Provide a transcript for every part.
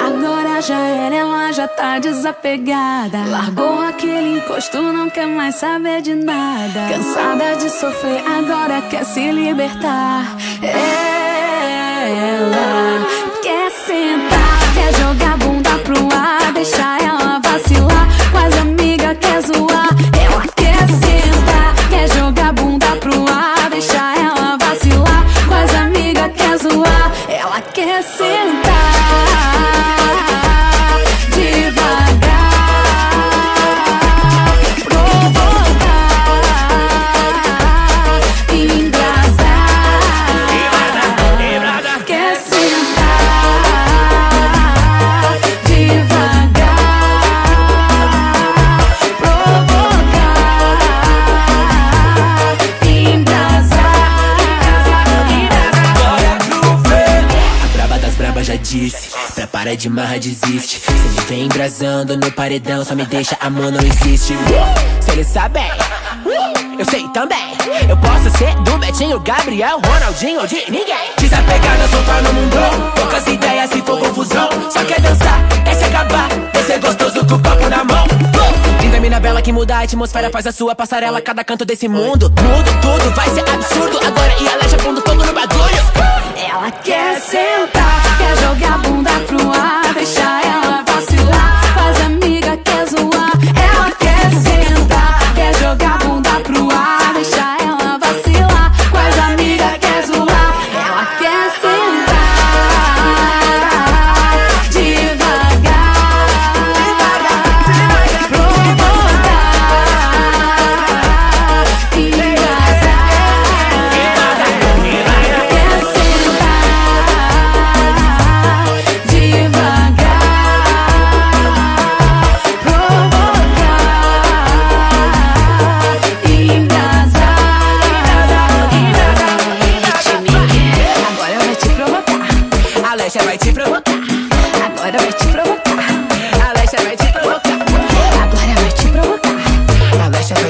Agora já era, ela já tá desapegada. Largou aquele encosto, não quer mais saber de nada. Cansada de sofrer, agora quer se libertar. Já disse parar de marra desiste. Se ele vem embrasando no paredão Só me deixa, amor, não insiste Se ele sabe, eu sei também. Eu posso ser do Betinho, Gabriel, Ronaldinho, de ninguém. Desapegada, soltar no mundão Poucas ideias se for confusão. Só quer dançar, quer se acabar Descer gostoso com o copo na mão. Linda mina bela que muda a atmosfera Faz a sua passarela, cada canto desse mundo. Mundo tudo, vai ser absurdo. Agora e aleja fundo todo no bagulho. Ela quer sentar,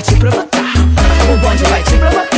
vai te provocar. O bonde vai te provocar.